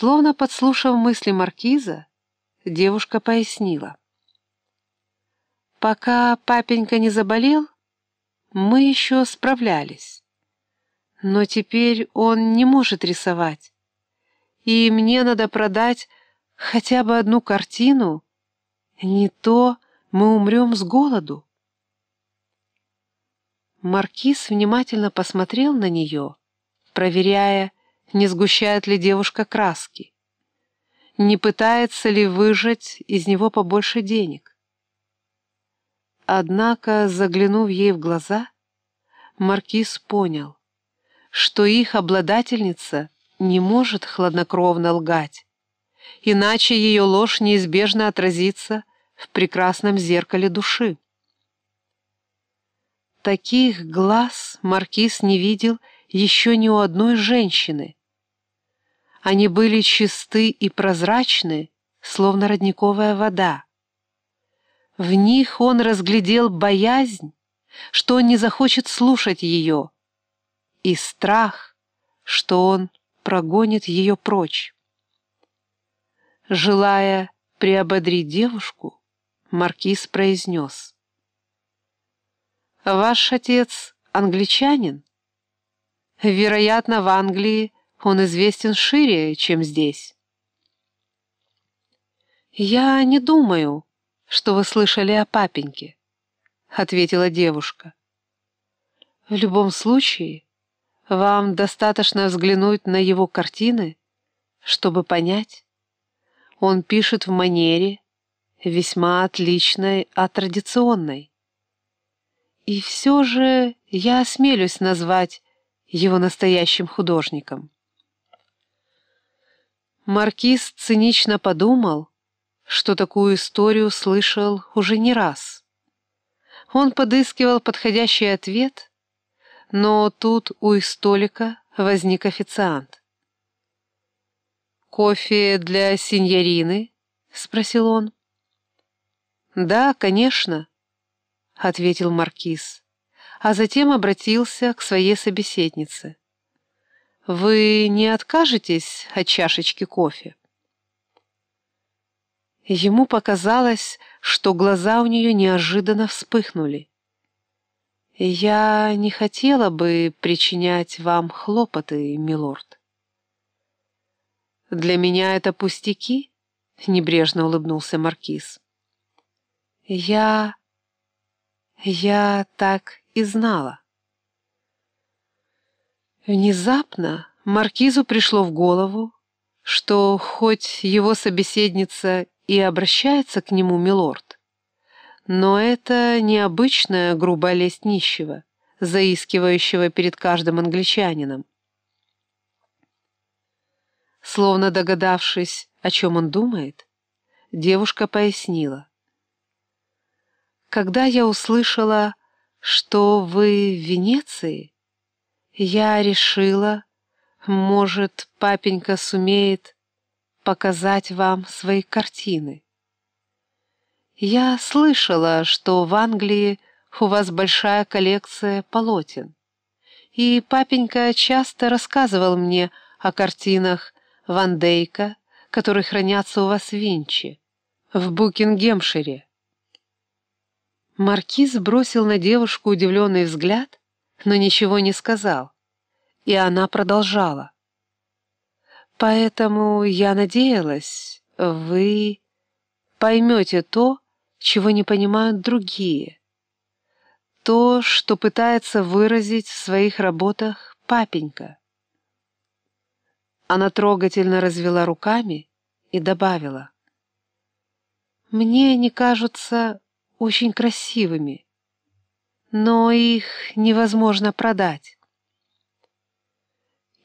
Словно подслушав мысли маркиза, девушка пояснила. «Пока папенька не заболел, мы еще справлялись. Но теперь он не может рисовать, и мне надо продать хотя бы одну картину, не то мы умрем с голоду». Маркиз внимательно посмотрел на нее, проверяя, не сгущает ли девушка краски, не пытается ли выжать из него побольше денег. Однако, заглянув ей в глаза, Маркиз понял, что их обладательница не может хладнокровно лгать, иначе ее ложь неизбежно отразится в прекрасном зеркале души. Таких глаз Маркиз не видел еще ни у одной женщины. Они были чисты и прозрачны, словно родниковая вода. В них он разглядел боязнь, что он не захочет слушать ее, и страх, что он прогонит ее прочь. Желая приободрить девушку, Маркиз произнес — Ваш отец англичанин? Вероятно, в Англии он известен шире, чем здесь. «Я не думаю, что вы слышали о папеньке», — ответила девушка. «В любом случае, вам достаточно взглянуть на его картины, чтобы понять. Он пишет в манере, весьма отличной от традиционной. И все же я осмелюсь назвать его настоящим художником. Маркиз цинично подумал, что такую историю слышал уже не раз. Он подыскивал подходящий ответ, но тут у их столика возник официант. «Кофе для сеньорины?» — спросил он. «Да, конечно», — ответил Маркиз, а затем обратился к своей собеседнице. «Вы не откажетесь от чашечки кофе?» Ему показалось, что глаза у нее неожиданно вспыхнули. «Я не хотела бы причинять вам хлопоты, милорд». «Для меня это пустяки?» — небрежно улыбнулся Маркиз. «Я я так и знала. Внезапно Маркизу пришло в голову, что хоть его собеседница и обращается к нему милорд, но это необычная грубая лесть нищего, заискивающего перед каждым англичанином. Словно догадавшись, о чем он думает, девушка пояснила. Когда я услышала, что вы в Венеции, я решила, может, папенька сумеет показать вам свои картины. Я слышала, что в Англии у вас большая коллекция полотен, и папенька часто рассказывал мне о картинах Ван Дейка, которые хранятся у вас в Винчи, в Букингемшире. Маркиз бросил на девушку удивленный взгляд, но ничего не сказал, и она продолжала. «Поэтому я надеялась, вы поймете то, чего не понимают другие, то, что пытается выразить в своих работах папенька». Она трогательно развела руками и добавила. «Мне они кажутся очень красивыми, но их невозможно продать.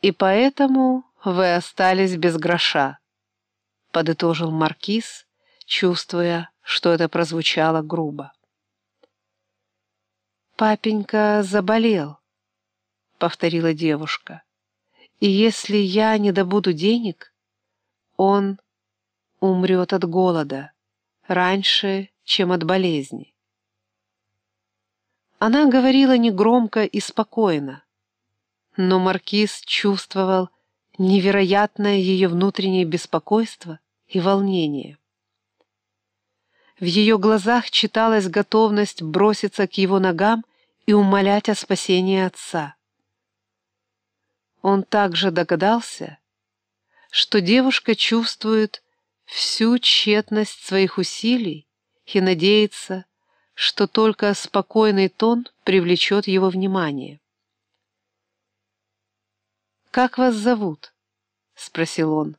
И поэтому вы остались без гроша, подытожил Маркиз, чувствуя, что это прозвучало грубо. «Папенька заболел», — повторила девушка, «и если я не добуду денег, он умрет от голода раньше, чем от болезни. Она говорила негромко и спокойно, но маркиз чувствовал невероятное ее внутреннее беспокойство и волнение. В ее глазах читалась готовность броситься к его ногам и умолять о спасении отца. Он также догадался, что девушка чувствует всю тщетность своих усилий и надеется, что только спокойный тон привлечет его внимание. «Как вас зовут?» — спросил он.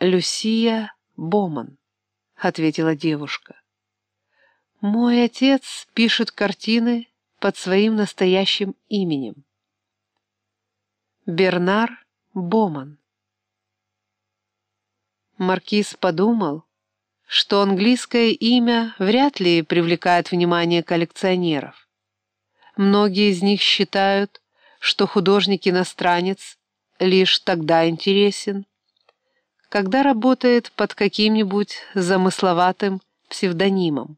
«Люсия Боман», — ответила девушка. «Мой отец пишет картины под своим настоящим именем. Бернар Боман». Маркиз подумал, что английское имя вряд ли привлекает внимание коллекционеров. Многие из них считают, что художник-иностранец лишь тогда интересен, когда работает под каким-нибудь замысловатым псевдонимом.